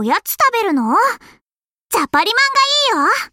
おやつ食べるの？ジャパリマンがいいよ。